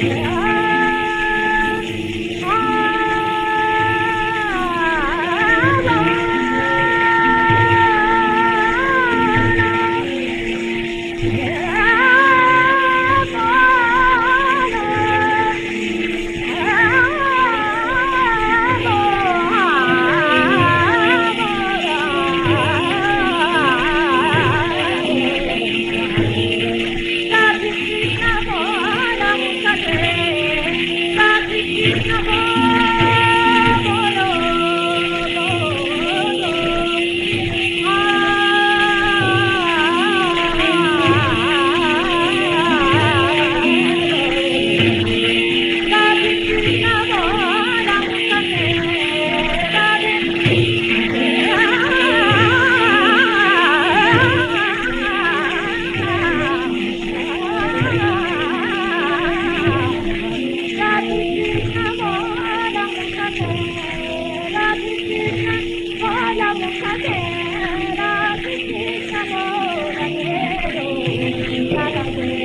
Yeah. Yeah. 風なくしたもだけど